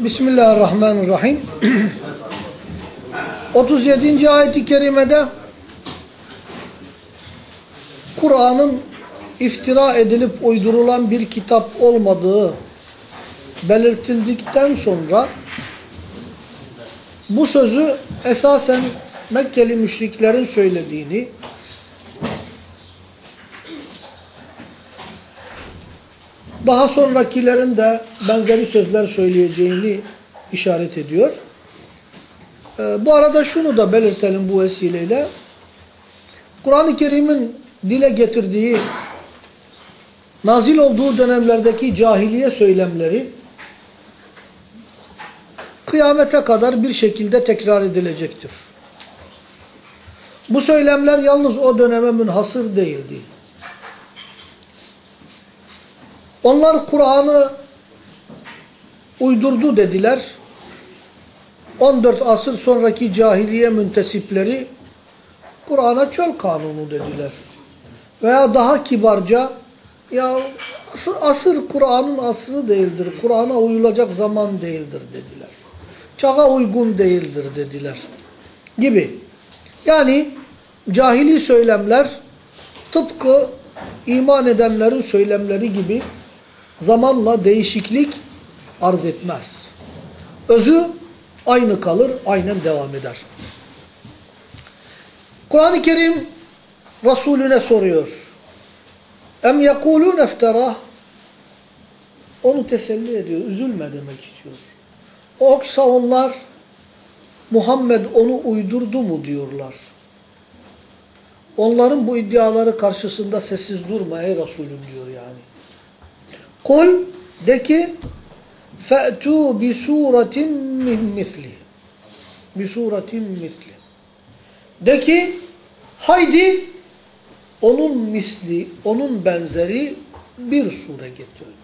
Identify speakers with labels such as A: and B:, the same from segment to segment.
A: Bismillahirrahmanirrahim. 37. ayet-i kerimede Kur'an'ın iftira edilip uydurulan bir kitap olmadığı belirtildikten sonra bu sözü esasen Mekkeli müşriklerin söylediğini daha sonrakilerin de benzeri sözler söyleyeceğini işaret ediyor. Ee, bu arada şunu da belirtelim bu vesileyle. Kur'an-ı Kerim'in dile getirdiği nazil olduğu dönemlerdeki cahiliye söylemleri kıyamete kadar bir şekilde tekrar edilecektir. Bu söylemler yalnız o döneme münhasır değildi. Onlar Kur'an'ı uydurdu dediler. 14 asır sonraki cahiliye müntesipleri Kur'an'a çöl kanunu dediler. Veya daha kibarca ya asır, asır Kur'an'ın asrı değildir. Kur'an'a uyulacak zaman değildir dediler. Çağa uygun değildir dediler. Gibi. Yani cahili söylemler tıpkı iman edenlerin söylemleri gibi zamanla değişiklik arz etmez. Özü aynı kalır, aynen devam eder. Kur'an-ı Kerim Resulüne soruyor. Em yekulun efterah onu teselli ediyor, üzülme demek istiyor. Yoksa onlar Muhammed onu uydurdu mu diyorlar. Onların bu iddiaları karşısında sessiz durma ey Resulüm diyor. Kul de ki fe'tu bi suratin min misli. Bi suratin misli. De ki haydi onun misli, onun benzeri bir sure getirin.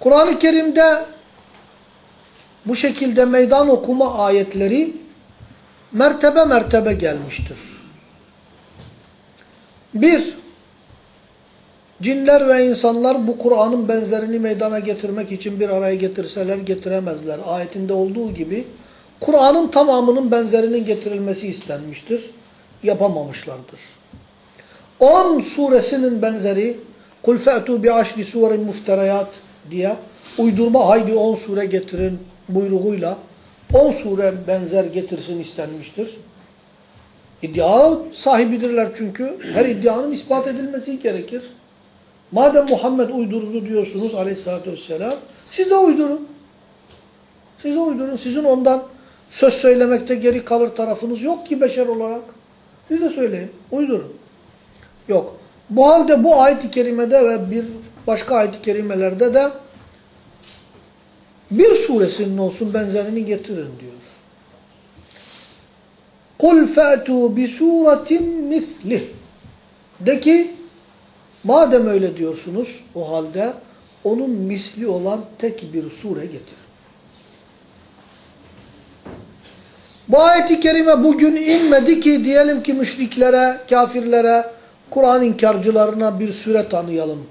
A: Kur'an-ı Kerim'de bu şekilde meydan okuma ayetleri mertebe mertebe gelmiştir. Bir, cinler ve insanlar bu Kur'an'ın benzerini meydana getirmek için bir araya getirseler getiremezler. Ayetinde olduğu gibi Kur'an'ın tamamının benzerinin getirilmesi istenmiştir. Yapamamışlardır. 10 suresinin benzeri Kul fe'tu bi aşri suverin mufterayat diye uydurma haydi 10 sure getirin buyruğuyla 10 sure benzer getirsin istenmiştir. İddia sahibidirler çünkü. Her iddianın ispat edilmesi gerekir. Madem Muhammed uydurdu diyorsunuz aleyhissalatü vesselam, siz de uydurun. Siz de uydurun. Sizin ondan söz söylemekte geri kalır tarafınız yok ki beşer olarak. Siz de söyleyin. Uydurun. Yok. Bu halde bu ayet-i kerimede ve bir başka ayet-i kerimelerde de bir suresinin olsun benzerini getirin diyor. Fe'tu bi suratin mislih. De ki madem öyle diyorsunuz o halde onun misli olan tek bir sure getir. Bu ayeti kerime bugün inmedi ki diyelim ki müşriklere, kafirlere, Kur'an inkarcılarına bir süre tanıyalım.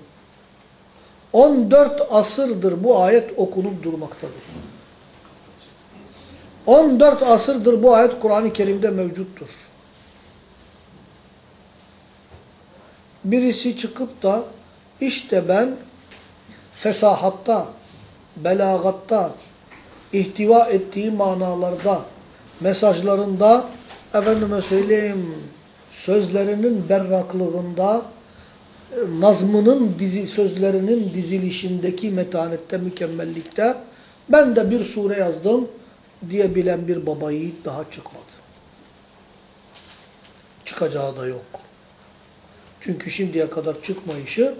A: 14 asırdır bu ayet okunup durmaktadır. 14 asırdır bu ayet Kur'an-ı Kerim'de mevcuttur. Birisi çıkıp da işte ben fesahatta, belagatta, ihtiva ettiği manalarda, mesajlarında, efendime söyleyeyim, sözlerinin berraklığında, nazmının dizi sözlerinin dizilişindeki metanette, mükemmellikte ben de bir sure yazdım diyebilen bir baba yiğit daha çıkmadı. Çıkacağı da yok. Çünkü şimdiye kadar çıkmayışı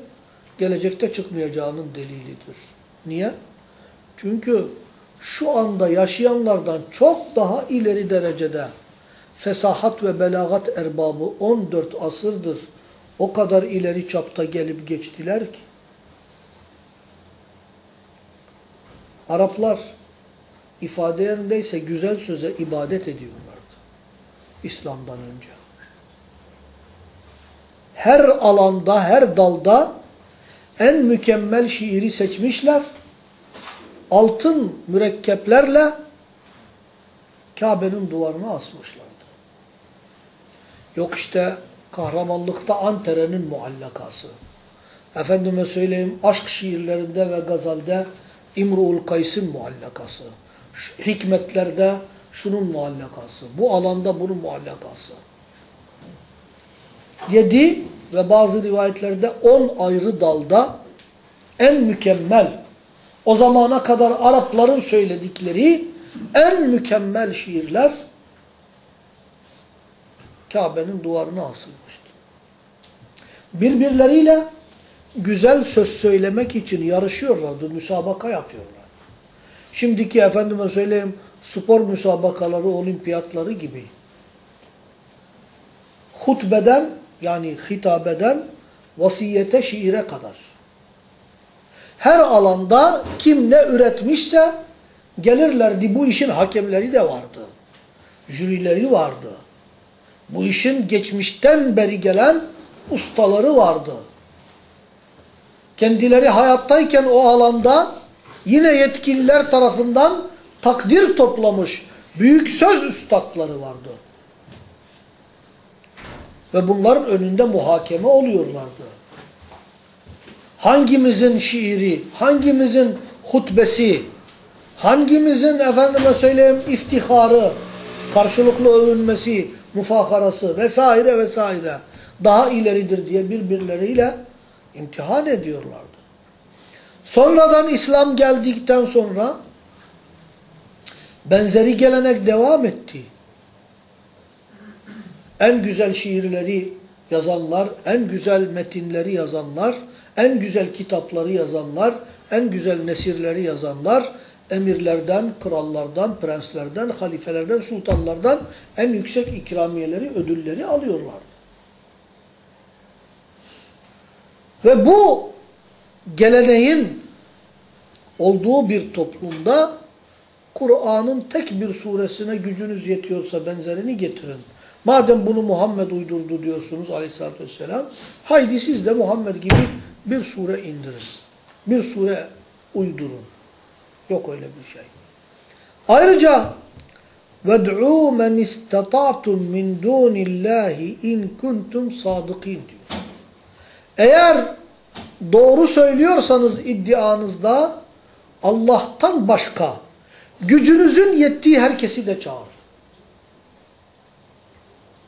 A: gelecekte çıkmayacağının delilidir. Niye? Çünkü şu anda yaşayanlardan çok daha ileri derecede fesahat ve belagat erbabı 14 asırdır o kadar ileri çapta gelip geçtiler ki. Araplar ifade yerindeyse güzel söze ibadet ediyorlardı. İslam'dan önce. Her alanda, her dalda en mükemmel şiiri seçmişler. altın mürekkeplerle Kabe'nin duvarına asmışlardı. Yok işte kahramanlıkta Antere'nin muallakası. Efendime söyleyeyim aşk şiirlerinde ve gazalde İmru'ul Kays'ın muallakası. Hikmetlerde şunun muallakası. Bu alanda bunun muallakası. Yedi ve bazı rivayetlerde on ayrı dalda en mükemmel, o zamana kadar Arapların söyledikleri en mükemmel şiirler Kabe'nin duvarına asılmıştı. Birbirleriyle güzel söz söylemek için yarışıyorlardı, müsabaka yapıyorlar. Şimdiki efendime söyleyeyim spor müsabakaları, olimpiyatları gibi hutbeden yani hitabeden vasiyete, şiire kadar. Her alanda kim ne üretmişse gelirlerdi. Bu işin hakemleri de vardı. Jürileri vardı. Bu işin geçmişten beri gelen ustaları vardı. Kendileri hayattayken o alanda yine yetkililer tarafından takdir toplamış büyük söz üstadları vardı. Ve bunların önünde muhakeme oluyorlardı. Hangimizin şiiri, hangimizin hutbesi, hangimizin efendime söyleyeyim iftiharı, karşılıklı övünmesi, mufakarası vesaire vesaire daha ileridir diye birbirleriyle imtihan ediyorlardı. Sonradan İslam geldikten sonra benzeri gelenek devam etti. En güzel şiirleri yazanlar, en güzel metinleri yazanlar, en güzel kitapları yazanlar, en güzel nesirleri yazanlar, emirlerden, krallardan, prenslerden, halifelerden, sultanlardan en yüksek ikramiyeleri, ödülleri alıyorlardı. Ve bu geleneğin olduğu bir toplumda Kur'an'ın tek bir suresine gücünüz yetiyorsa benzerini getirin. Madem bunu Muhammed uydurdu diyorsunuz aleyhissalatü vesselam, haydi siz de Muhammed gibi bir sure indirin. Bir sure uydurun. Yok öyle bir şey. Ayrıca وَدْعُوا مَنْ اِسْتَطَعْتُمْ مِنْ دُونِ اللّٰهِ اِنْ كُنْتُمْ صَادِقِينَ diyor. Eğer doğru söylüyorsanız iddianızda Allah'tan başka gücünüzün yettiği herkesi de çağır.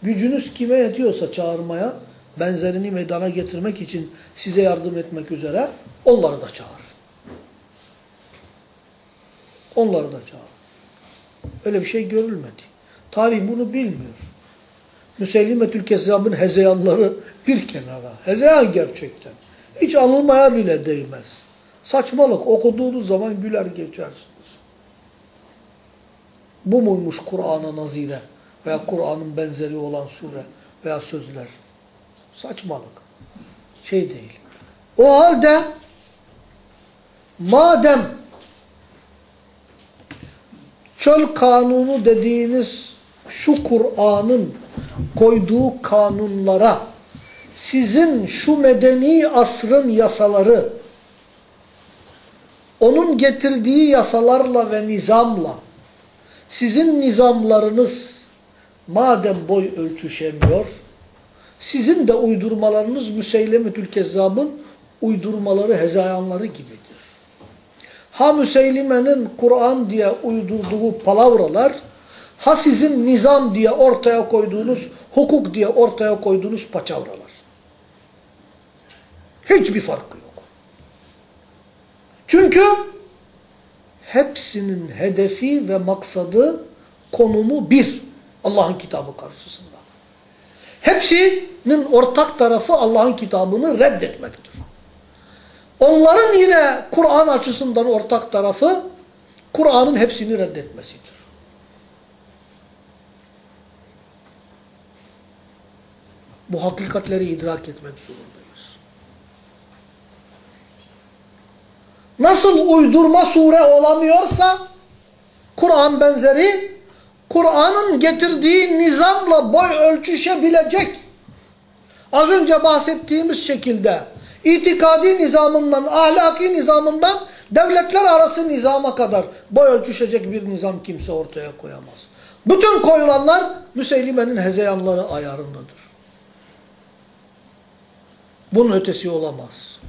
A: Gücünüz kime yetiyorsa çağırmaya, benzerini meydana getirmek için size yardım etmek üzere onları da çağır. Onları da çağır. Öyle bir şey görülmedi. Tarih bunu bilmiyor. Müsellimetül Kezzab'ın hezeyanları bir kenara. Hezeyan gerçekten. Hiç anılmaya bile değmez. Saçmalık okuduğunuz zaman güler geçersiniz. Bu muymuş Kur'an'a nazire veya Kur'an'ın benzeri olan sure veya sözler? Saçmalık. Şey değil. O halde madem çöl kanunu dediğiniz şu Kur'an'ın koyduğu kanunlara sizin şu medeni asrın yasaları onun getirdiği yasalarla ve nizamla sizin nizamlarınız madem boy ölçüşemiyor sizin de uydurmalarınız Müseylemetül Kezzab'ın uydurmaları, hezayanları gibidir. Ha Müseylime'nin Kur'an diye uydurduğu palavralar, ha sizin nizam diye ortaya koyduğunuz, hukuk diye ortaya koyduğunuz paçavralar. Hiçbir farkı yok. Çünkü hepsinin hedefi ve maksadı, konumu bir. Allah'ın kitabı karşısında. Hepsinin ortak tarafı Allah'ın kitabını reddetmektir. Onların yine Kur'an açısından ortak tarafı Kur'an'ın hepsini reddetmesidir. Bu hakikatleri idrak etmek zorundayız. Nasıl uydurma sure olamıyorsa Kur'an benzeri Kur'an'ın getirdiği nizamla boy ölçüşebilecek. Az önce bahsettiğimiz şekilde itikadi nizamından, ahlaki nizamından Devletler arası nizama kadar boy ölçüşecek bir nizam kimse ortaya koyamaz. Bütün koyulanlar Müseylime'nin hezeyanları ayarındadır. Bunun ötesi olamaz.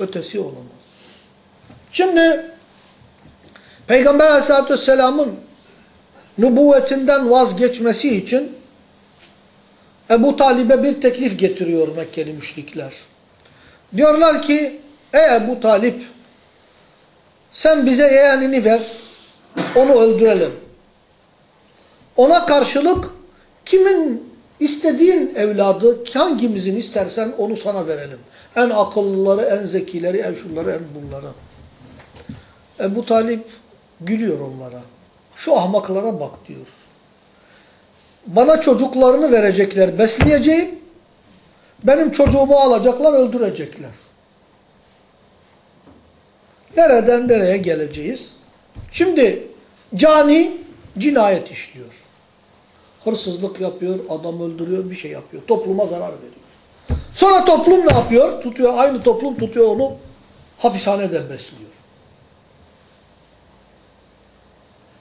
A: Ötesi olamaz. Şimdi Peygamber aleyhissalatü vesselamın nübüvvetinden vazgeçmesi için Ebu Talib'e bir teklif getiriyor Mekkeli müşrikler. Diyorlar ki ey Ebu Talip sen bize yeğenini ver onu öldürelim. Ona karşılık kimin istediğin evladı hangimizin istersen onu sana verelim. En akıllıları, en zekileri, en şunları, en bunları. Ebu Talip gülüyor onlara. Şu ahmaklara bak diyor. Bana çocuklarını verecekler, besleyeceğim. Benim çocuğumu alacaklar, öldürecekler. Nereden nereye geleceğiz? Şimdi cani cinayet işliyor. Hırsızlık yapıyor, adam öldürüyor, bir şey yapıyor. Topluma zarar veriyor. Sonra toplum ne yapıyor? Tutuyor, aynı toplum tutuyor onu hapishaneden besliyor.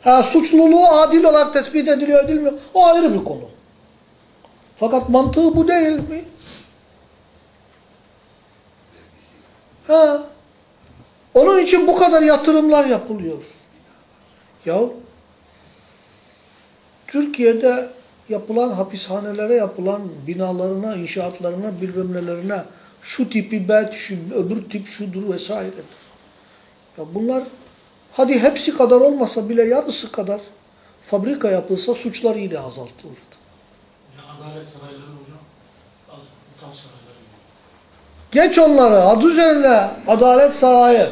A: Ha suçluluğu adil olarak tespit ediliyor edilmiyor. O ayrı bir konu. Fakat mantığı bu değil mi? Ha. Onun için bu kadar yatırımlar yapılıyor. Ya Türkiye'de yapılan hapishanelere yapılan binalarına, inşaatlarına, bilmem nelerine şu tipi bet, şu öbür tip şudur vesairedir. Ya bunlar hadi hepsi kadar olmasa bile yarısı kadar fabrika yapılsa suçlar yine azaltılırdı.
B: Ya adalet sarayları hocam. Al, utanç sarayları.
A: Geç onları adı üzerine adalet sarayı.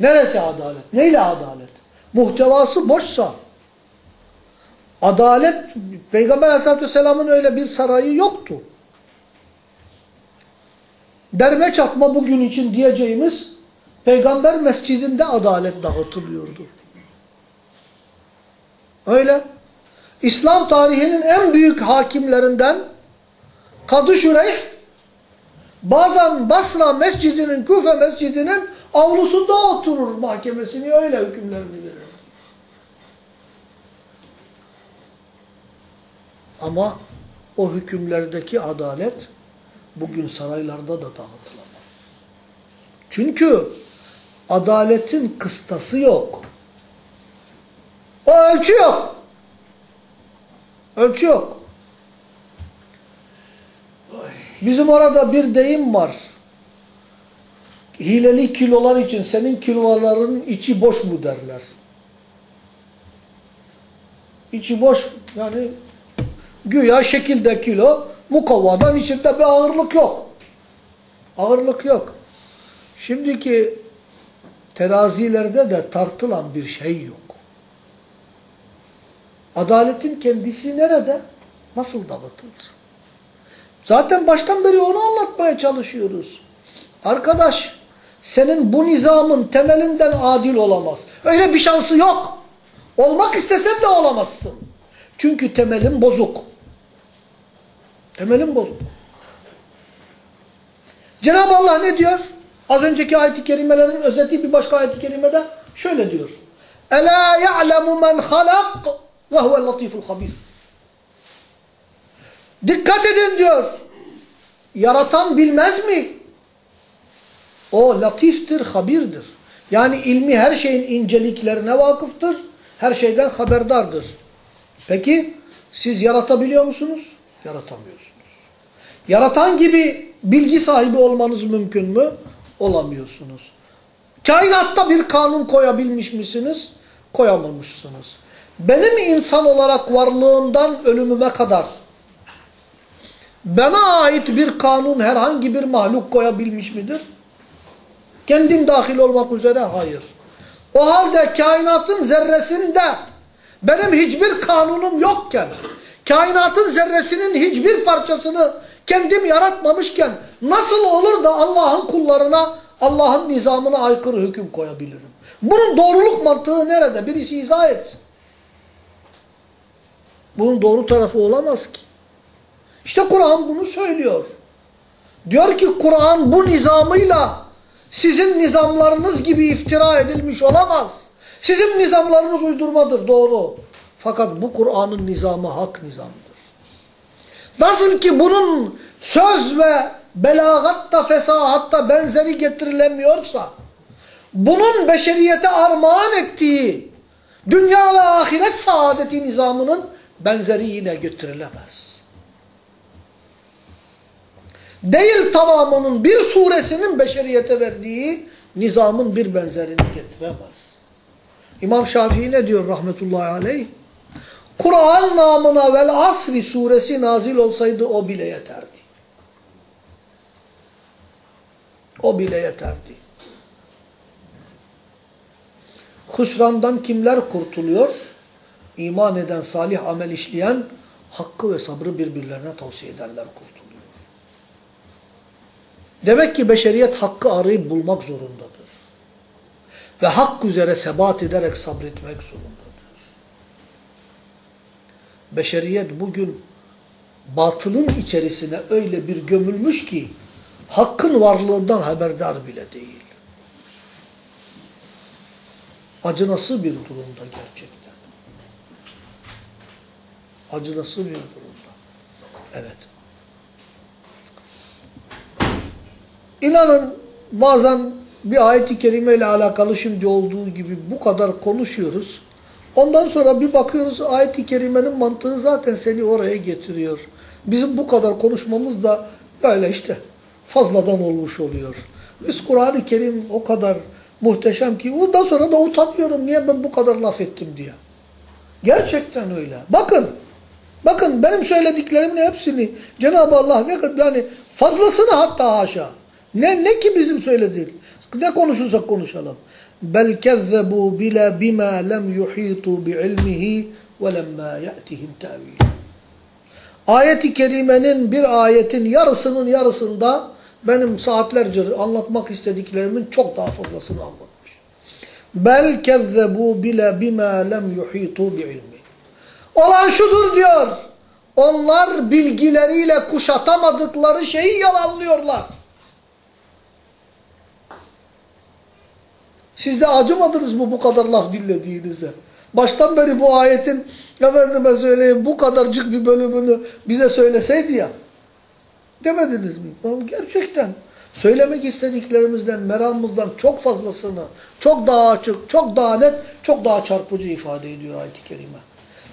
A: Neresi adalet? Neyle adalet? Muhtevası boşsa. Adalet, Peygamber aleyhissalatü vesselamın öyle bir sarayı yoktu. Derme çatma bugün için diyeceğimiz Peygamber mescidinde adalet dağıtılıyordu. Öyle. İslam tarihinin en büyük hakimlerinden Kadı Şureyh bazen Basra mescidinin, Küfe mescidinin avlusunda oturur mahkemesini öyle hükümlerini verir. Ama o hükümlerdeki adalet bugün saraylarda da dağıtılamaz. Çünkü adaletin kıstası yok. O ölçü yok. Ölçü yok. Bizim orada bir deyim var. Hileli kilolar için senin kiloların içi boş mu derler. İçi boş yani güya şekilde kilo mukavvadan içinde bir ağırlık yok. Ağırlık yok. Şimdiki terazilerde de tartılan bir şey yok. Adaletin kendisi nerede? Nasıl dağıtılır? Zaten baştan beri onu anlatmaya çalışıyoruz. Arkadaş, senin bu nizamın temelinden adil olamaz. Öyle bir şansı yok. Olmak istesen de olamazsın. Çünkü temelin bozuk. Temelin bozuk. Cenab-ı Allah ne diyor? Az önceki ayet-i kerimelerin özeti bir başka ayet-i kerimede şöyle diyor. Ela ya'lemu men halak ve huvel latiful habir. Dikkat edin diyor. Yaratan bilmez mi? O latiftir, habirdir. Yani ilmi her şeyin inceliklerine vakıftır. Her şeyden haberdardır. Peki siz yaratabiliyor musunuz? Yaratamıyorsunuz. Yaratan gibi bilgi sahibi olmanız mümkün mü? Olamıyorsunuz. Kainatta bir kanun koyabilmiş misiniz? Koyamamışsınız. Benim insan olarak varlığımdan ölümüme kadar bana ait bir kanun herhangi bir mahluk koyabilmiş midir? Kendim dahil olmak üzere hayır. O halde kainatın zerresinde benim hiçbir kanunum yokken, kainatın zerresinin hiçbir parçasını kendim yaratmamışken nasıl olur da Allah'ın kullarına, Allah'ın nizamına aykırı hüküm koyabilirim? Bunun doğruluk mantığı nerede? Birisi izah etsin. Bunun doğru tarafı olamaz ki. İşte Kur'an bunu söylüyor. Diyor ki Kur'an bu nizamıyla Sizin nizamlarınız gibi iftira edilmiş olamaz. Sizin nizamlarınız uydurmadır doğru. Fakat bu Kur'an'ın nizamı hak nizamdır. Nasıl ki bunun söz ve belagatta fesahatta benzeri getirilemiyorsa bunun beşeriyete armağan ettiği dünya ve ahiret saadeti nizamının benzeri yine getirilemez. Değil tamamının bir suresinin beşeriyete verdiği nizamın bir benzerini getiremez. İmam Şafii ne diyor rahmetullahi aleyh? Kur'an namına vel asri suresi nazil olsaydı o bile yeterdi. O bile yeterdi. Hüsrandan kimler kurtuluyor? İman eden, salih amel işleyen, hakkı ve sabrı birbirlerine tavsiye edenler kurtuluyor. Demek ki beşeriyet hakkı arayıp bulmak zorundadır. Ve hak üzere sebat ederek sabretmek zorundadır. Beşeriyet bugün batılın içerisine öyle bir gömülmüş ki hakkın varlığından haberdar bile değil. Acınası bir durumda gerçekten. Acınası bir durumda. Evet. İnanın bazen bir ayet-i kerime ile alakalı şimdi olduğu gibi bu kadar konuşuyoruz. Ondan sonra bir bakıyoruz ayet-i kerimenin mantığı zaten seni oraya getiriyor. Bizim bu kadar konuşmamız da böyle işte fazladan olmuş oluyor. Biz Kur'an-ı Kerim o kadar muhteşem ki ondan sonra da utanıyorum niye ben bu kadar laf ettim diye. Gerçekten öyle. Bakın, bakın benim söylediklerimin hepsini Cenab-ı Allah ne kadar yani fazlasını hatta haşa. Ne, ne ki bizim söylediğimiz. Ne konuşursak konuşalım. Bel kezzebu bila bima lem yuhitu bi ilmihi ve lemma ya'tihim tavil. Ayet-i kerimenin bir ayetin yarısının yarısında benim saatlerce anlatmak istediklerimin çok daha fazlasını anlatmış. Bel kezzebu bila bima lem yuhitu bi ilmi. Olan şudur diyor. Onlar bilgileriyle kuşatamadıkları şeyi yalanlıyorlar. Siz de acımadınız mı bu kadar laf dinlediğinize? Baştan beri bu ayetin efendime söyleyeyim bu kadarcık bir bölümünü bize söyleseydi ya. Demediniz mi? Gerçekten söylemek istediklerimizden, meramımızdan çok fazlasını, çok daha açık, çok daha net, çok daha çarpıcı ifade ediyor ayet-i kerime.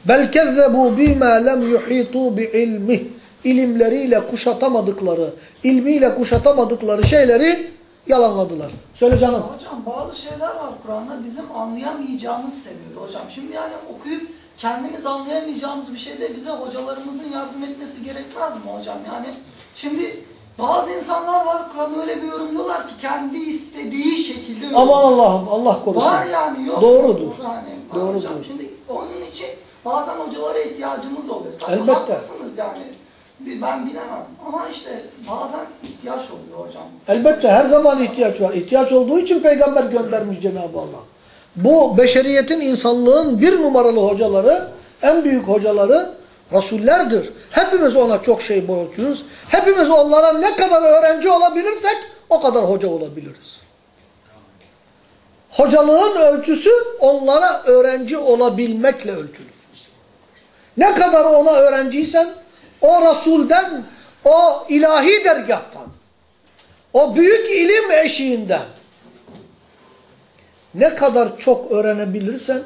A: Bel kezzebu bima lem yuhitu bi ilmih. İlimleriyle kuşatamadıkları, ilmiyle kuşatamadıkları şeyleri yalanladılar. Söyle canım.
C: Hocam bazı şeyler var Kur'an'da bizim anlayamayacağımız seviyede hocam. Şimdi yani okuyup kendimiz anlayamayacağımız bir şeyde bize hocalarımızın yardım etmesi gerekmez mi hocam? Yani şimdi bazı insanlar var Kur'an'ı öyle bir yorumluyorlar ki kendi istediği şekilde yorumluyor.
A: Aman Allah'ım Allah korusun.
C: Var yani yok.
A: Doğrudur.
C: Yani var
A: Doğrudur.
C: hocam. Şimdi onun için bazen hocalara ihtiyacımız oluyor. Tabii
A: Elbette.
C: haklısınız yani. Ben bilemem ama işte bazen ihtiyaç oluyor hocam.
A: Elbette her zaman ihtiyaç var. İhtiyaç olduğu için peygamber göndermiş Cenab-ı Allah. Bu beşeriyetin, insanlığın bir numaralı hocaları, en büyük hocaları Rasullerdir. Hepimiz ona çok şey borçluyuz. Hepimiz onlara ne kadar öğrenci olabilirsek o kadar hoca olabiliriz. Hocalığın ölçüsü onlara öğrenci olabilmekle ölçülür. Ne kadar ona öğrenciysen o Resul'den, o ilahi dergahtan, o büyük ilim eşiğinden ne kadar çok öğrenebilirsen,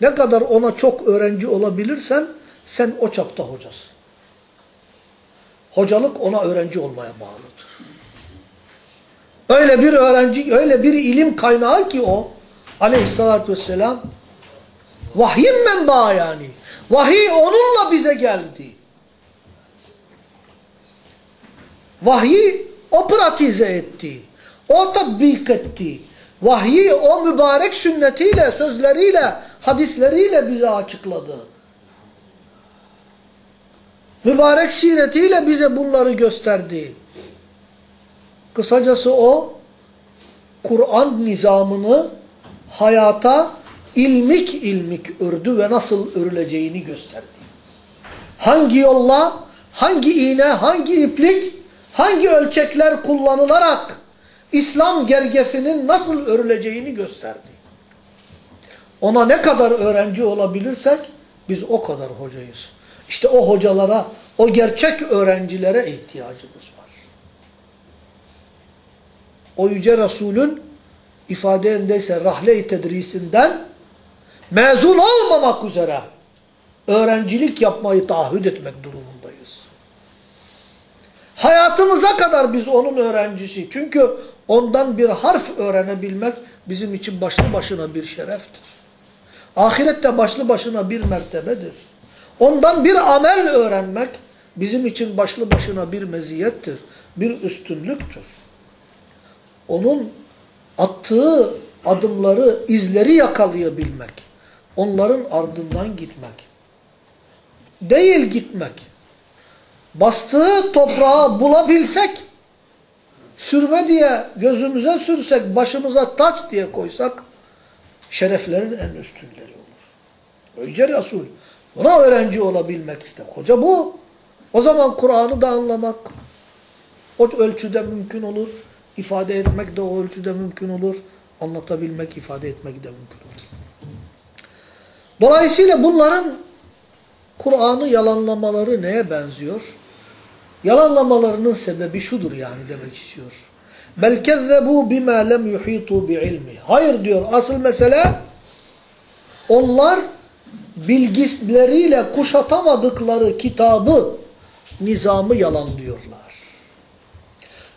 A: ne kadar ona çok öğrenci olabilirsen sen o çapta hocasın. Hocalık ona öğrenci olmaya bağlıdır. Öyle bir öğrenci, öyle bir ilim kaynağı ki o aleyhissalatü vesselam vahyin menbaı yani. Vahiy onunla bize geldi. Vahyi o pratize etti. O tatbik etti. Vahyi o mübarek sünnetiyle, sözleriyle, hadisleriyle bize açıkladı. Mübarek siretiyle bize bunları gösterdi. Kısacası o, Kur'an nizamını hayata ilmik ilmik ördü ve nasıl örüleceğini gösterdi. Hangi yolla, hangi iğne, hangi iplik, hangi ölçekler kullanılarak İslam gergefinin nasıl örüleceğini gösterdi. Ona ne kadar öğrenci olabilirsek biz o kadar hocayız. İşte o hocalara, o gerçek öğrencilere ihtiyacımız var. O Yüce Resul'ün ifadeyindeyse rahle-i tedrisinden mezun olmamak üzere öğrencilik yapmayı taahhüt etmek durumundayız. Hayatımıza kadar biz onun öğrencisi. Çünkü ondan bir harf öğrenebilmek bizim için başlı başına bir şereftir. Ahirette başlı başına bir mertebedir. Ondan bir amel öğrenmek bizim için başlı başına bir meziyettir, bir üstünlüktür. Onun attığı adımları, izleri yakalayabilmek, onların ardından gitmek. Değil gitmek. Bastığı toprağı bulabilsek, sürme diye gözümüze sürsek, başımıza taç diye koysak, şereflerin en üstünleri olur. Yüce Resul, buna öğrenci olabilmek işte. Hoca bu. O zaman Kur'an'ı da anlamak o ölçüde mümkün olur. ifade etmek de o ölçüde mümkün olur. Anlatabilmek, ifade etmek de mümkün olur. Dolayısıyla bunların Kur'an'ı yalanlamaları neye benziyor? Yalanlamalarının sebebi şudur yani demek istiyor. Bel kezzebu bima lem yuhitu bi ilmi. Hayır diyor asıl mesele onlar bilgisleriyle kuşatamadıkları kitabı, nizamı yalanlıyorlar.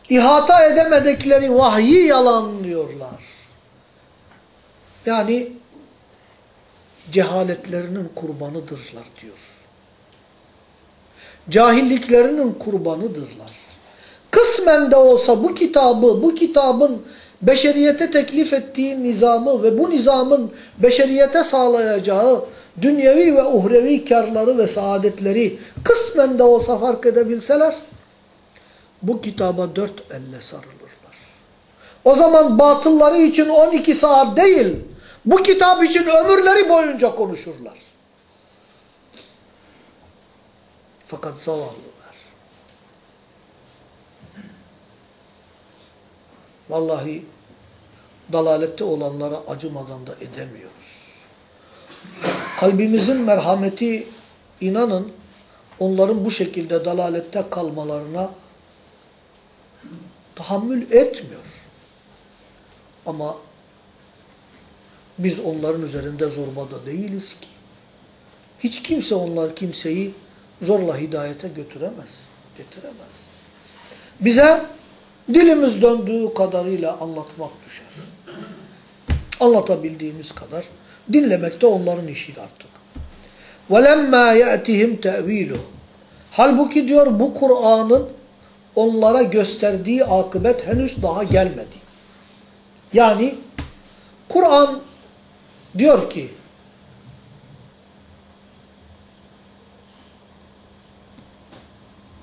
A: İhata edemedikleri vahyi yalanlıyorlar. Yani cehaletlerinin kurbanıdırlar diyor. Cahilliklerinin kurbanıdırlar. Kısmen de olsa bu kitabı, bu kitabın beşeriyete teklif ettiği nizamı ve bu nizamın beşeriyete sağlayacağı dünyevi ve uhrevi karları ve saadetleri kısmen de olsa fark edebilseler, bu kitaba dört elle sarılırlar. O zaman batılları için 12 saat değil, bu kitap için ömürleri boyunca konuşurlar. Fakat zavallılar. Vallahi dalalette olanlara acımadan da edemiyoruz. Kalbimizin merhameti inanın onların bu şekilde dalalette kalmalarına tahammül etmiyor. Ama biz onların üzerinde zorbada değiliz ki. Hiç kimse onlar kimseyi zorla hidayete götüremez. Getiremez. Bize dilimiz döndüğü kadarıyla anlatmak düşer. Anlatabildiğimiz kadar. Dinlemek de onların işidir artık. وَلَمَّا يَأْتِهِمْ تَأْو۪يلُهُ Halbuki diyor bu Kur'an'ın onlara gösterdiği akıbet henüz daha gelmedi. Yani Kur'an diyor ki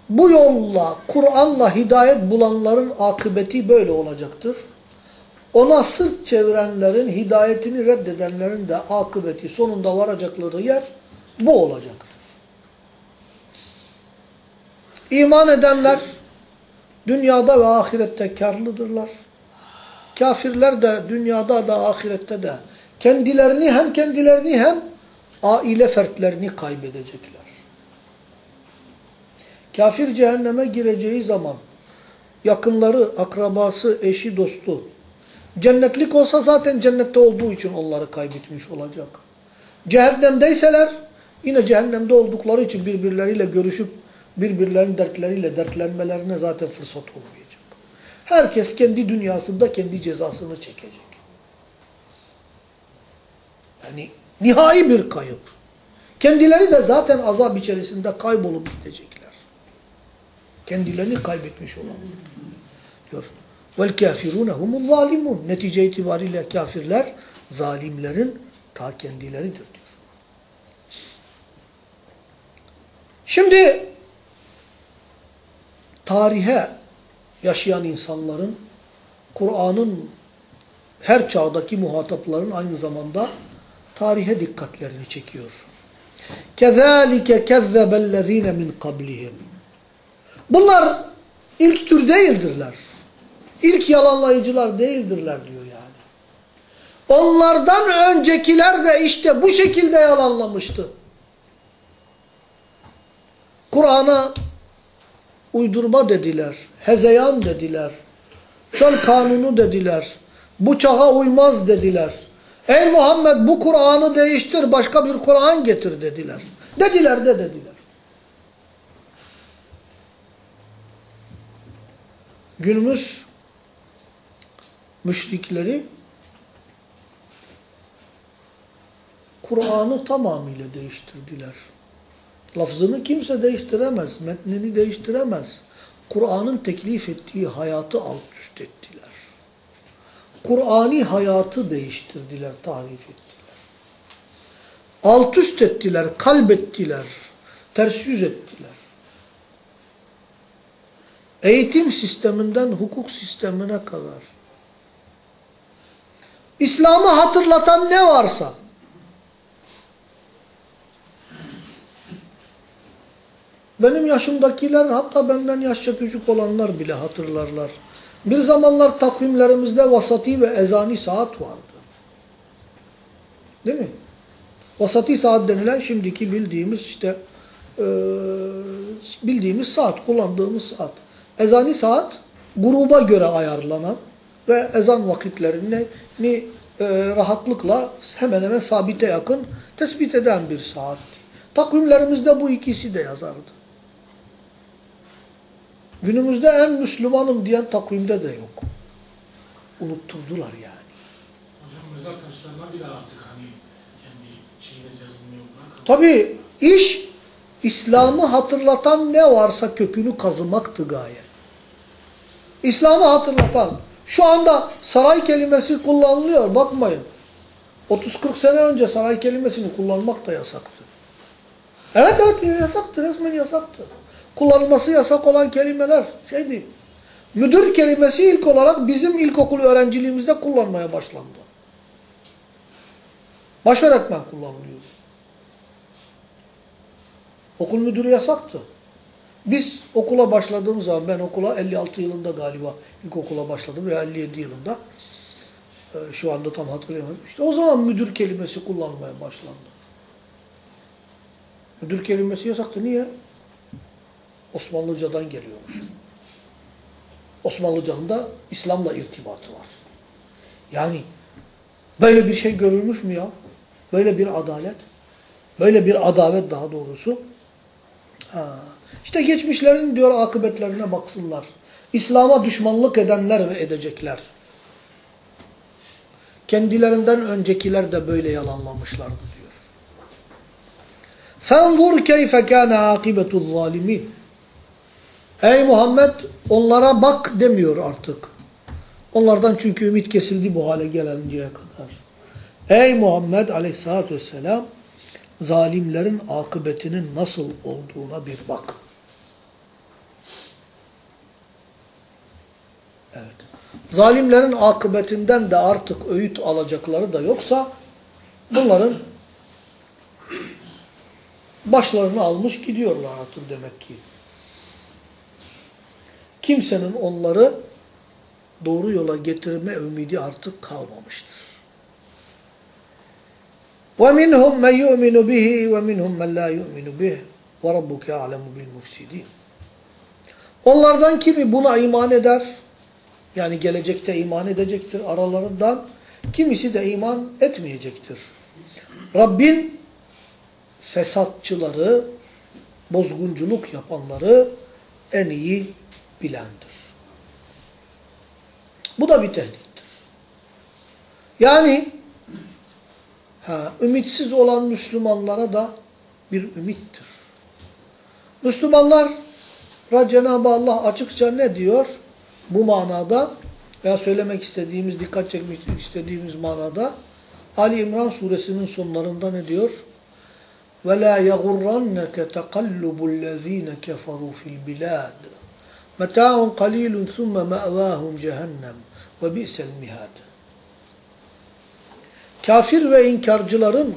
A: bu yolla Kur'an'la hidayet bulanların akıbeti böyle olacaktır. Ona sırt çevirenlerin, hidayetini reddedenlerin de akıbeti sonunda varacakları yer bu olacaktır. İman edenler dünyada ve ahirette karlıdırlar. Kafirler de dünyada da ahirette de kendilerini hem kendilerini hem aile fertlerini kaybedecekler. Kafir cehenneme gireceği zaman yakınları, akrabası, eşi, dostu cennetlik olsa zaten cennette olduğu için onları kaybetmiş olacak. Cehennemdeyseler yine cehennemde oldukları için birbirleriyle görüşüp birbirlerinin dertleriyle dertlenmelerine zaten fırsat olmayacak. Herkes kendi dünyasında kendi cezasını çekecek. Yani nihai bir kayıp. Kendileri de zaten azap içerisinde kaybolup gidecekler. Kendilerini kaybetmiş olan. Diyor. Vel kafirune humul zalimun. Netice itibariyle kafirler zalimlerin ta kendileridir diyor. Şimdi tarihe yaşayan insanların Kur'an'ın her çağdaki muhatapların aynı zamanda tarihe dikkatlerini çekiyor. كَذَٰلِكَ كَذَّبَ الَّذ۪ينَ مِنْ قَبْلِهِمْ Bunlar ilk tür değildirler. ilk yalanlayıcılar değildirler diyor yani. Onlardan öncekiler de işte bu şekilde yalanlamıştı. Kur'an'a uydurma dediler, hezeyan dediler, çöl kanunu dediler, bu çağa uymaz dediler. Ey Muhammed bu Kur'an'ı değiştir, başka bir Kur'an getir dediler. Dediler de dediler. Günümüz müşrikleri Kur'an'ı tamamıyla değiştirdiler. Lafzını kimse değiştiremez, metnini değiştiremez. Kur'an'ın teklif ettiği hayatı alt üst ettiler. Kur'ani hayatı değiştirdiler, tarif ettiler. Alt üst ettiler, kalbettiler, ters yüz ettiler. Eğitim sisteminden hukuk sistemine kadar. İslam'ı hatırlatan ne varsa, Benim yaşımdakiler hatta benden yaşça küçük olanlar bile hatırlarlar. Bir zamanlar takvimlerimizde vasati ve ezani saat vardı. Değil mi? Vasati saat denilen şimdiki bildiğimiz işte bildiğimiz saat, kullandığımız saat. Ezani saat gruba göre ayarlanan ve ezan vakitlerini ni, e, rahatlıkla hemen hemen sabite yakın tespit eden bir saat. Takvimlerimizde bu ikisi de yazardı. Günümüzde en Müslümanım diyen takvimde de yok. Unutturdular yani.
B: Hocam mezar taşlarına bile artık hani kendi şeyiniz yazılmıyor. Bırakın.
A: Tabi iş İslam'ı hatırlatan ne varsa kökünü kazımaktı gaye. İslam'ı hatırlatan. Şu anda saray kelimesi kullanılıyor bakmayın. 30-40 sene önce saray kelimesini kullanmak da yasaktı. Evet evet yasaktı resmen yasaktı. Kullanılması yasak olan kelimeler şey değil. Müdür kelimesi ilk olarak bizim ilkokul öğrenciliğimizde kullanmaya başlandı. Baş öğretmen kullanılıyordu. Okul müdürü yasaktı. Biz okula başladığımız zaman, ben okula 56 yılında galiba ilkokula başladım veya 57 yılında. Ee, Şu anda tam hatırlayamadım. İşte o zaman müdür kelimesi kullanmaya başlandı. Müdür kelimesi yasaktı. Niye? Osmanlıcadan geliyormuş. Osmanlıcanın da İslam'la irtibatı var. Yani böyle bir şey görülmüş mü ya? Böyle bir adalet, böyle bir adalet daha doğrusu. Ha. İşte geçmişlerin diyor akıbetlerine baksınlar. İslam'a düşmanlık edenler ve edecekler. Kendilerinden öncekiler de böyle yalanlamışlardı diyor. فَانْظُرْ كَيْفَ كَانَ عَاقِبَةُ الظَّالِمِينَ Ey Muhammed onlara bak demiyor artık. Onlardan çünkü ümit kesildi bu hale gelinceye kadar. Ey Muhammed aleyhissalatü vesselam zalimlerin akıbetinin nasıl olduğuna bir bak. Evet. Zalimlerin akıbetinden de artık öğüt alacakları da yoksa bunların başlarını almış gidiyorlar artık demek ki. Kimsenin onları doğru yola getirme ümidi artık kalmamıştır. وَمِنْهُمْ مَنْ يُؤْمِنُ بِهِ وَمِنْهُمْ مَنْ لَا يُؤْمِنُ بِهِ وَرَبُّكَ أَعْلَمُ بِالْمُفْسِدِينَ Onlardan kimi buna iman eder, yani gelecekte iman edecektir aralarından, kimisi de iman etmeyecektir. Rabbin fesatçıları, bozgunculuk yapanları en iyi bilendir. Bu da bir tehdittir. Yani ha, ümitsiz olan Müslümanlara da bir ümittir. Müslümanlara Cenab-ı Allah açıkça ne diyor? Bu manada veya söylemek istediğimiz, dikkat çekmek istediğimiz manada Ali İmran suresinin sonlarında ne diyor? وَلَا يَغُرَّنَّكَ تَقَلُّبُ الَّذ۪ينَ كَفَرُوا فِي الْبِلَادِ مَتَاعٌ قَلِيلٌ ثُمَّ مَأْوَاهُمْ جَهَنَّمْ وَبِئْسَ الْمِهَادِ Kafir ve inkarcıların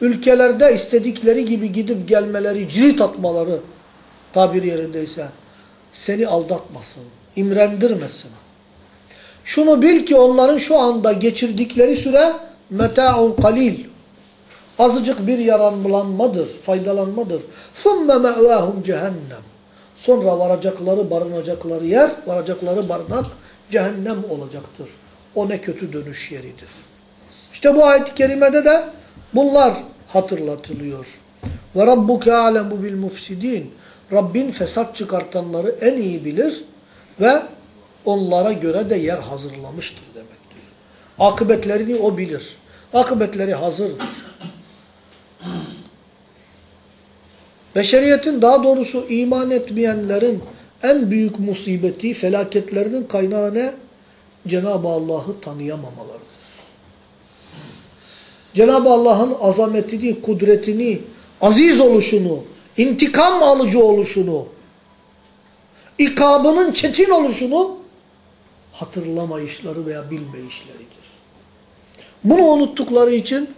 A: ülkelerde istedikleri gibi gidip gelmeleri, cirit atmaları tabir yerindeyse seni aldatmasın, imrendirmesin. Şunu bil ki onların şu anda geçirdikleri süre meta'un kalil. Azıcık bir yaranmadır, faydalanmadır. ثُمَّ مَأْوَاهُمْ cehennem. Sonra varacakları, barınacakları yer, varacakları barınak cehennem olacaktır. O ne kötü dönüş yeridir. İşte bu ayet-i kerimede de bunlar hatırlatılıyor. Ve rabbuke alemu bil mufsidin. Rabbin fesat çıkartanları en iyi bilir ve onlara göre de yer hazırlamıştır demektir. Akıbetlerini o bilir. Akıbetleri hazırdır. Beşeriyetin daha doğrusu iman etmeyenlerin en büyük musibeti, felaketlerinin kaynağı ne? Cenab-ı Allah'ı tanıyamamalarıdır. Cenab-ı Allah'ın azametini, kudretini, aziz oluşunu, intikam alıcı oluşunu, ikabının çetin oluşunu hatırlamayışları veya bilmeyişleridir. Bunu unuttukları için,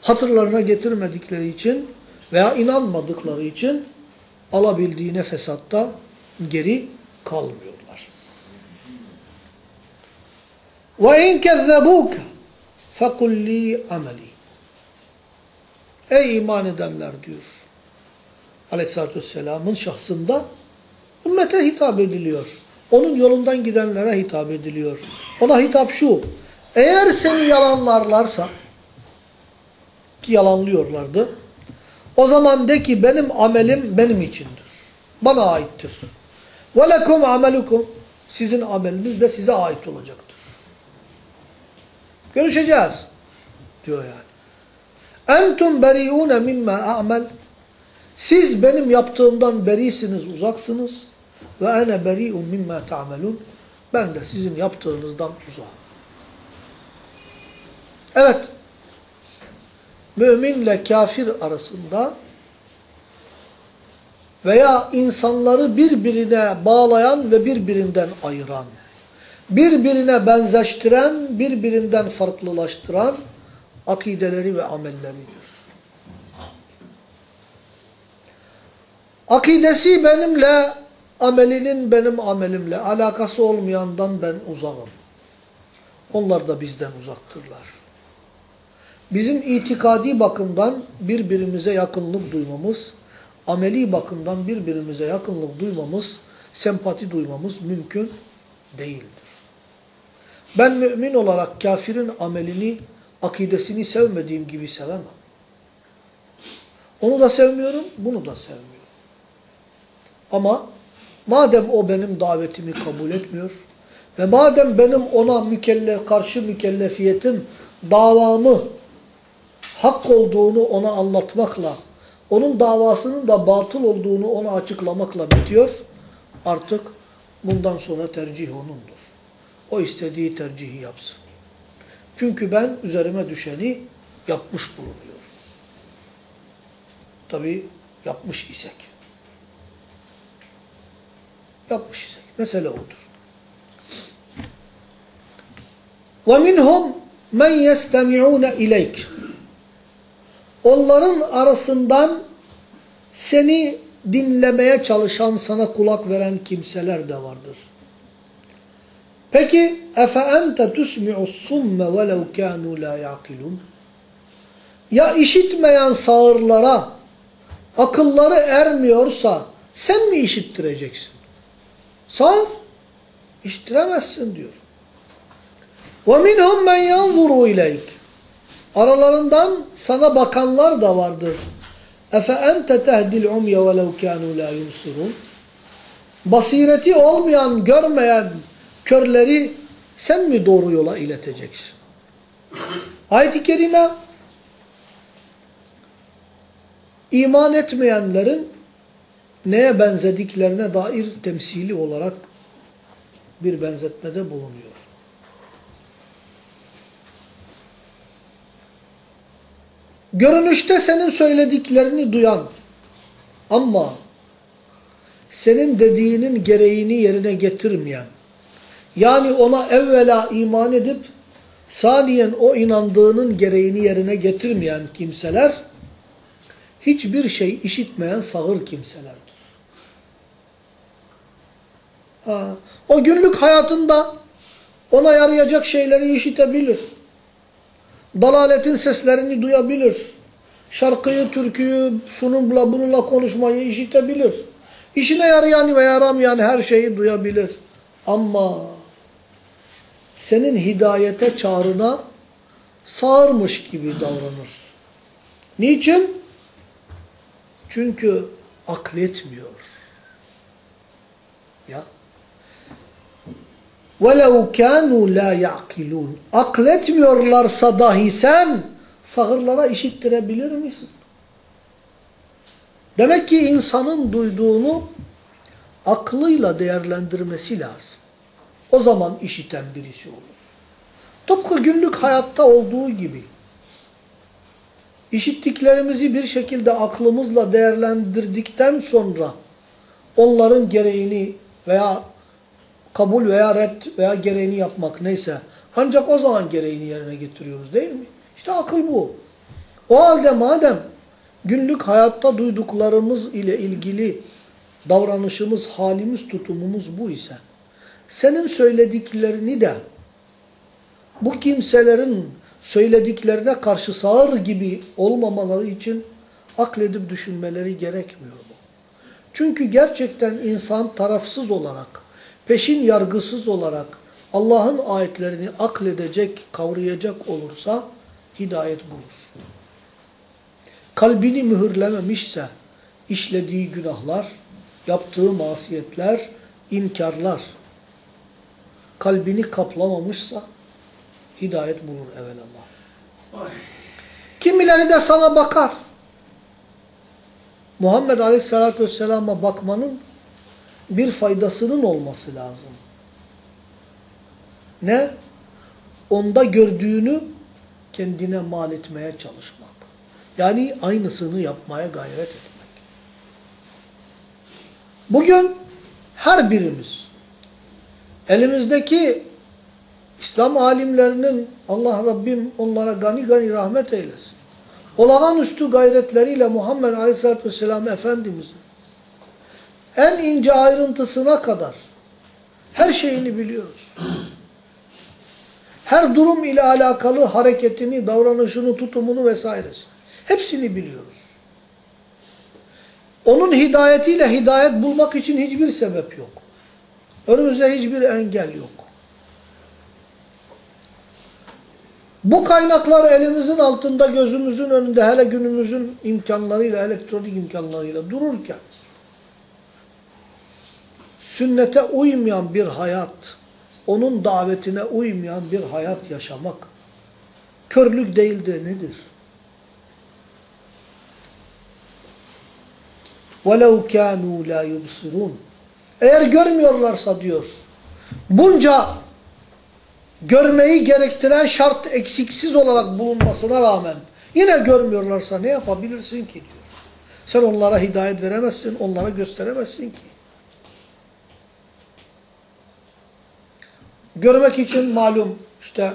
A: hatırlarına getirmedikleri için veya inanmadıkları için alabildiğine fesatta geri kalmıyorlar. Ve in kezzebûke fekul li ameli. Ey iman edenler diyor. Aleyhisselatü Vesselam'ın şahsında Ümmete hitap ediliyor. Onun yolundan gidenlere hitap ediliyor. Ona hitap şu. Eğer seni yalanlarlarsa ki yalanlıyorlardı. O zaman de ki benim amelim benim içindir. Bana aittir. Ve lekum amelukum. Sizin ameliniz de size ait olacaktır. Görüşeceğiz. Diyor yani. Entum beriune mimme amel. Siz benim yaptığımdan berisiniz, uzaksınız. Ve ene beriun mimma ta'melun. Ben de sizin yaptığınızdan uzağım. Evet. Müminle kafir arasında veya insanları birbirine bağlayan ve birbirinden ayıran, birbirine benzeştiren, birbirinden farklılaştıran akideleri ve amelleridir. Akidesi benimle, amelinin benim amelimle alakası olmayandan ben uzağım. Onlar da bizden uzaktırlar. Bizim itikadi bakımdan birbirimize yakınlık duymamız, ameli bakımdan birbirimize yakınlık duymamız, sempati duymamız mümkün değildir. Ben mümin olarak kafirin amelini, akidesini sevmediğim gibi sevemem. Onu da sevmiyorum, bunu da sevmiyorum. Ama madem o benim davetimi kabul etmiyor ve madem benim ona mükellef, karşı mükellefiyetim, davamı hak olduğunu ona anlatmakla, onun davasının da batıl olduğunu ona açıklamakla bitiyor. Artık bundan sonra tercih onundur. O istediği tercihi yapsın. Çünkü ben üzerime düşeni yapmış bulunuyorum. Tabi yapmış isek Yapmış isek. Mesele odur. وَمِنْهُمْ مَنْ يَسْتَمِعُونَ اِلَيْكَ Onların arasından seni dinlemeye çalışan, sana kulak veren kimseler de vardır. Peki اَفَاَنْتَ تُسْمِعُ الصُّمَّ وَلَوْ كَانُوا لَا يَعْقِلُونَ Ya işitmeyen sağırlara akılları ermiyorsa sen mi işittireceksin? Sağır işittiremezsin diyor. وَمِنْهُمْ مَنْ يَنْظُرُوا اِلَيْكَ Aralarından sana bakanlar da vardır. Efe ente tehdil umye velev kânû lâ yubsirûn. Basireti olmayan, görmeyen körleri sen mi doğru yola ileteceksin? Ayet-i Kerime iman etmeyenlerin neye benzediklerine dair temsili olarak bir benzetmede bulunuyor. Görünüşte senin söylediklerini duyan ama senin dediğinin gereğini yerine getirmeyen, yani ona evvela iman edip saniyen o inandığının gereğini yerine getirmeyen kimseler, hiçbir şey işitmeyen sağır kimselerdir. Ha, o günlük hayatında Ona yarayacak şeyleri işitebilir. Dalaletin seslerini duyabilir. Şarkıyı, türküyü, şununla bununla konuşmayı işitebilir. İşine yarayan ve yaramayan her şeyi duyabilir. Ama senin hidayete çağrına sağırmış gibi davranır. Niçin? Çünkü akletmiyor. Ya. وَلَوْ كَانُوا لَا يَعْقِلُونَ Akletmiyorlarsa dahi sen sağırlara işittirebilir misin? Demek ki insanın duyduğunu aklıyla değerlendirmesi lazım. O zaman işiten birisi olur. Tıpkı günlük hayatta olduğu gibi. İşittiklerimizi bir şekilde aklımızla değerlendirdikten sonra onların gereğini veya kabul veya red veya gereğini yapmak neyse ancak o zaman gereğini yerine getiriyoruz değil mi? İşte akıl bu. O halde madem günlük hayatta duyduklarımız ile ilgili davranışımız, halimiz, tutumumuz bu ise senin söylediklerini de bu kimselerin söylediklerine karşı sağır gibi olmamaları için akledip düşünmeleri gerekmiyor mu? Çünkü gerçekten insan tarafsız olarak, peşin yargısız olarak Allah'ın ayetlerini akledecek, kavrayacak olursa hidayet bulur. Kalbini mühürlememişse işlediği günahlar, yaptığı masiyetler, inkarlar kalbini kaplamamışsa hidayet bulur evelallah. Kimileri de sana bakar. Muhammed Aleyhisselatü Vesselam'a bakmanın bir faydasının olması lazım. Ne? Onda gördüğünü kendine mal etmeye çalışmak. Yani aynısını yapmaya gayret etmek. Bugün her birimiz elimizdeki İslam alimlerinin Allah Rabbim onlara gani gani rahmet eylesin. Olağanüstü gayretleriyle Muhammed Aleyhisselatü Vesselam Efendimiz'in en ince ayrıntısına kadar her şeyini biliyoruz. Her durum ile alakalı hareketini, davranışını, tutumunu vesairesi. Hepsini biliyoruz. Onun hidayetiyle hidayet bulmak için hiçbir sebep yok. Önümüzde hiçbir engel yok. Bu kaynaklar elimizin altında, gözümüzün önünde, hele günümüzün imkanlarıyla, elektronik imkanlarıyla dururken, sünnete uymayan bir hayat, onun davetine uymayan bir hayat yaşamak, körlük değil de nedir? وَلَوْ كَانُوا لَا يُبْصِرُونَ Eğer görmüyorlarsa diyor, bunca görmeyi gerektiren şart eksiksiz olarak bulunmasına rağmen yine görmüyorlarsa ne yapabilirsin ki diyor. Sen onlara hidayet veremezsin, onlara gösteremezsin ki. Görmek için malum işte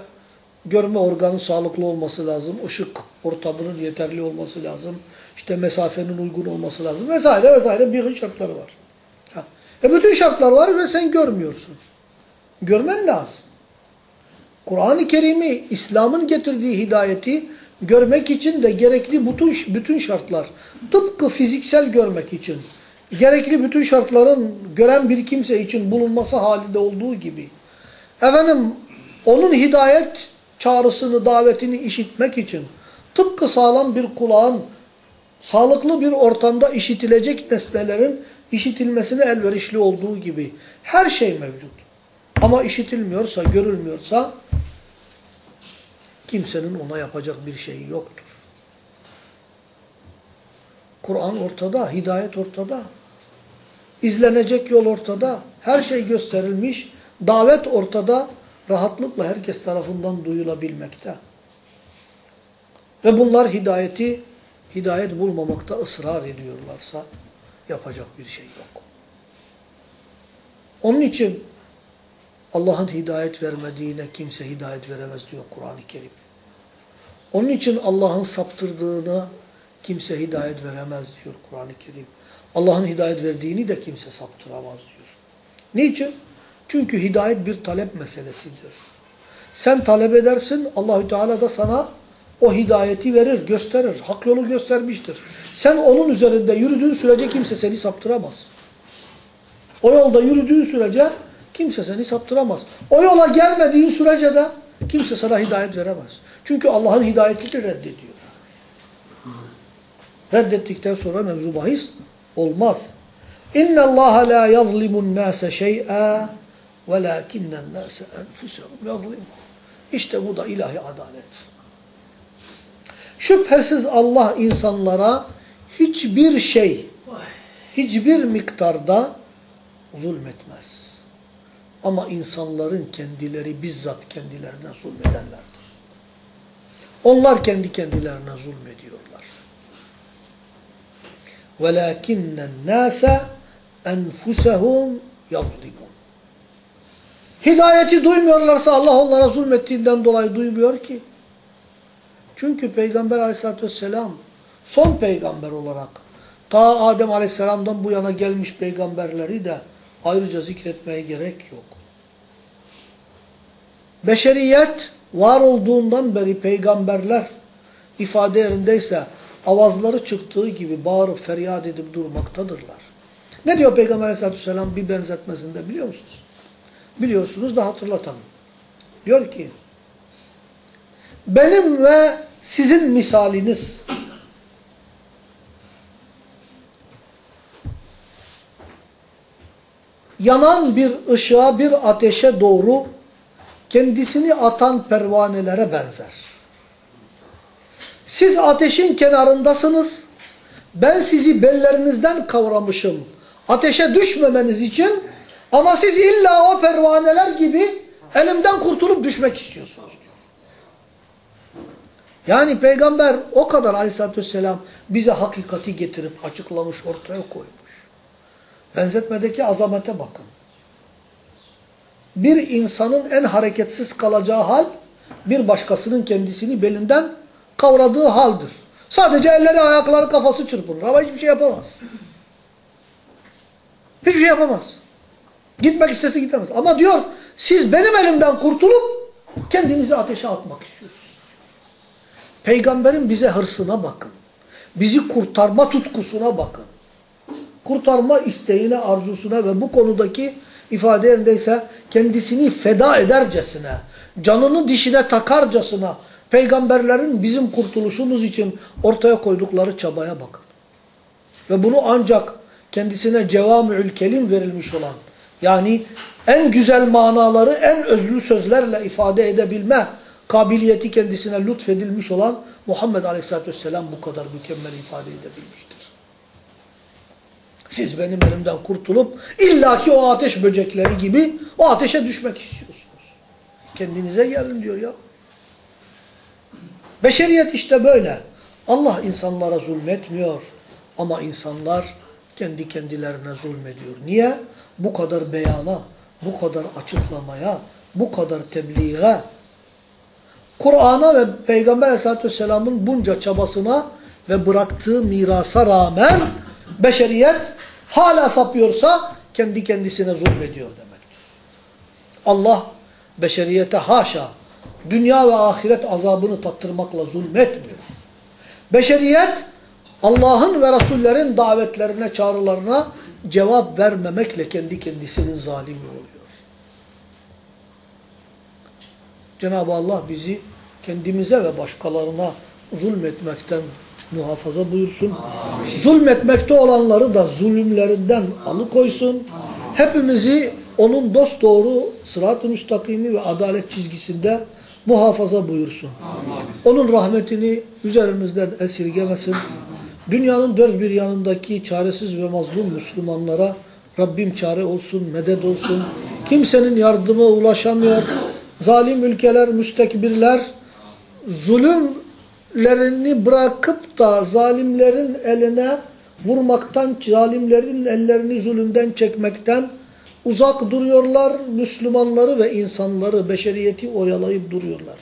A: görme organı sağlıklı olması lazım, ışık ortamının yeterli olması lazım, işte mesafenin uygun olması lazım vesaire vesaire bir şartları var. Ha. E bütün şartlar var ve sen görmüyorsun. Görmen lazım. Kur'an-ı Kerim'i, İslam'ın getirdiği hidayeti görmek için de gerekli bütün, bütün şartlar, tıpkı fiziksel görmek için, gerekli bütün şartların gören bir kimse için bulunması halinde olduğu gibi, efendim onun hidayet çağrısını, davetini işitmek için, tıpkı sağlam bir kulağın, sağlıklı bir ortamda işitilecek nesnelerin işitilmesine elverişli olduğu gibi her şey mevcut. Ama işitilmiyorsa, görülmüyorsa kimsenin ona yapacak bir şeyi yoktur. Kur'an ortada, hidayet ortada. İzlenecek yol ortada. Her şey gösterilmiş. Davet ortada. Rahatlıkla herkes tarafından duyulabilmekte. Ve bunlar hidayeti, hidayet bulmamakta ısrar ediyorlarsa yapacak bir şey yok. Onun için Allah'ın hidayet vermediğine kimse hidayet veremez diyor Kur'an-ı Kerim. Onun için Allah'ın saptırdığına kimse hidayet veremez diyor Kur'an-ı Kerim. Allah'ın hidayet verdiğini de kimse saptıramaz diyor. Niçin? Çünkü hidayet bir talep meselesidir. Sen talep edersin, Allahü Teala da sana o hidayeti verir, gösterir. Hak yolu göstermiştir. Sen onun üzerinde yürüdüğün sürece kimse seni saptıramaz. O yolda yürüdüğün sürece kimse seni saptıramaz. O yola gelmediğin sürece de kimse sana hidayet veremez. Çünkü Allah'ın hidayetini reddediyor. Reddettikten sonra mevzu bahis olmaz. İnne Allah la yazlimun nase şey'a velakinnen nase enfusehum yazlimun. İşte bu da ilahi adalet. Şüphesiz Allah insanlara hiçbir şey, hiçbir miktarda zulmetmez. Ama insanların kendileri bizzat kendilerine zulmedenlerdir. Onlar kendi kendilerine zulmediyorlar. وَلَاكِنَّ النَّاسَ اَنْفُسَهُمْ يَظْلِمُونَ Hidayeti duymuyorlarsa Allah onlara zulmettiğinden dolayı duymuyor ki. Çünkü Peygamber aleyhissalatü vesselam son peygamber olarak ta Adem aleyhisselamdan bu yana gelmiş peygamberleri de ayrıca zikretmeye gerek yok. Beşeriyet var olduğundan beri peygamberler ifade yerindeyse avazları çıktığı gibi bağırıp feryat edip durmaktadırlar. Ne diyor Peygamber aleyhissalatü vesselam bir benzetmesinde biliyor musunuz? Biliyorsunuz da hatırlatalım. Diyor ki benim ve sizin misaliniz yanan bir ışığa, bir ateşe doğru kendisini atan pervanelere benzer. Siz ateşin kenarındasınız. Ben sizi bellerinizden kavramışım. Ateşe düşmemeniz için ama siz illa o pervaneler gibi elimden kurtulup düşmek istiyorsunuz diyor. Yani peygamber o kadar aleyhissalatü vesselam bize hakikati getirip açıklamış, ortaya koymuş. Benzetmedeki azamete bakın. Bir insanın en hareketsiz kalacağı hal, bir başkasının kendisini belinden kavradığı haldir. Sadece elleri, ayakları, kafası çırpınır ama hiçbir şey yapamaz. Hiçbir şey yapamaz. Gitmek istese gidemez. Ama diyor, siz benim elimden kurtulup kendinizi ateşe atmak istiyorsunuz. Peygamberin bize hırsına bakın. Bizi kurtarma tutkusuna bakın. Kurtarma isteğine, arzusuna ve bu konudaki ifade yerindeyse kendisini feda edercesine, canını dişine takarcasına peygamberlerin bizim kurtuluşumuz için ortaya koydukları çabaya bakın. Ve bunu ancak kendisine cevamiül kelim verilmiş olan yani en güzel manaları en özlü sözlerle ifade edebilme kabiliyeti kendisine lütfedilmiş olan Muhammed Aleyhisselatü Vesselam bu kadar mükemmel ifade edebilmiştir. Siz benim elimden kurtulup illaki o ateş böcekleri gibi o ateşe düşmek istiyorsunuz. Kendinize gelin diyor ya. Beşeriyet işte böyle. Allah insanlara zulmetmiyor ama insanlar kendi kendilerine zulmediyor. Niye? Bu kadar beyana, bu kadar açıklamaya, bu kadar tebliğe, Kur'an'a ve Peygamber Aleyhisselatü Vesselam'ın bunca çabasına ve bıraktığı mirasa rağmen beşeriyet hala sapıyorsa kendi kendisine zulmediyor demektir. Allah beşeriyete haşa dünya ve ahiret azabını tattırmakla zulmetmiyor. Beşeriyet Allah'ın ve Resullerin davetlerine, çağrılarına cevap vermemekle kendi kendisinin zalimi oluyor. Cenab-ı Allah bizi kendimize ve başkalarına zulmetmekten muhafaza buyursun. Amin. Zulmetmekte olanları da zulümlerinden alıkoysun. Amin. Hepimizi onun dosdoğru sırat-ı müstakimi ve adalet çizgisinde muhafaza buyursun. Amin. Onun rahmetini üzerimizden esirgemesin. Dünyanın dört bir yanındaki çaresiz ve mazlum Müslümanlara Rabbim çare olsun, medet olsun. Kimsenin yardıma ulaşamıyor. Zalim ülkeler, müstekbirler zulümlerini bırakıp da zalimlerin eline vurmaktan, zalimlerin ellerini zulümden çekmekten uzak duruyorlar. Müslümanları ve insanları, beşeriyeti oyalayıp duruyorlar.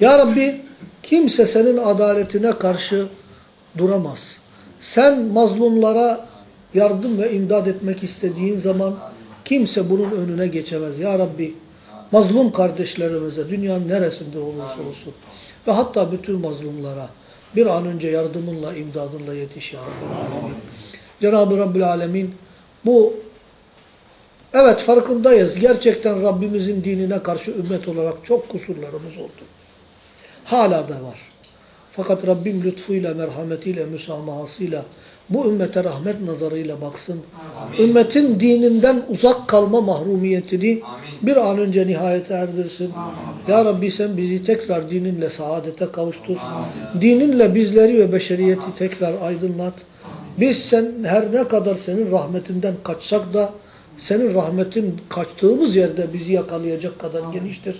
A: Ya Rabbi kimse senin adaletine karşı duramaz. Sen mazlumlara yardım ve imdad etmek istediğin zaman Kimse bunun önüne geçemez. Ya Rabbi mazlum kardeşlerimize dünyanın neresinde olursa olsun ve hatta bütün mazlumlara bir an önce yardımınla, imdadınla yetiş ya Rabbi Alemin. Cenab-ı Rabbil Alemin bu evet farkındayız. Gerçekten Rabbimizin dinine karşı ümmet olarak çok kusurlarımız oldu. Hala da var. Fakat Rabbim lütfuyla, merhametiyle, müsamahasıyla bu ümmete rahmet nazarıyla baksın. Ümmetin dininden uzak kalma mahrumiyetini bir an önce nihayete erdirsin. Ya Rabbi sen bizi tekrar dininle saadete kavuştur. Dininle bizleri ve beşeriyeti tekrar aydınlat. Biz sen her ne kadar senin rahmetinden kaçsak da senin rahmetin kaçtığımız yerde bizi yakalayacak kadar geniştir.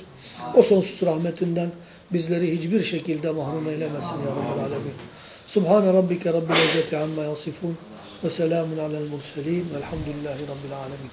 A: O sonsuz rahmetinden bizleri hiçbir şekilde mahrum eylemesin ya Rabbel Alemin. Subhane Rabbike Rabbil İzzeti Amma Yasifun ve selamun alel murselin velhamdülillahi Rabbil Alemin.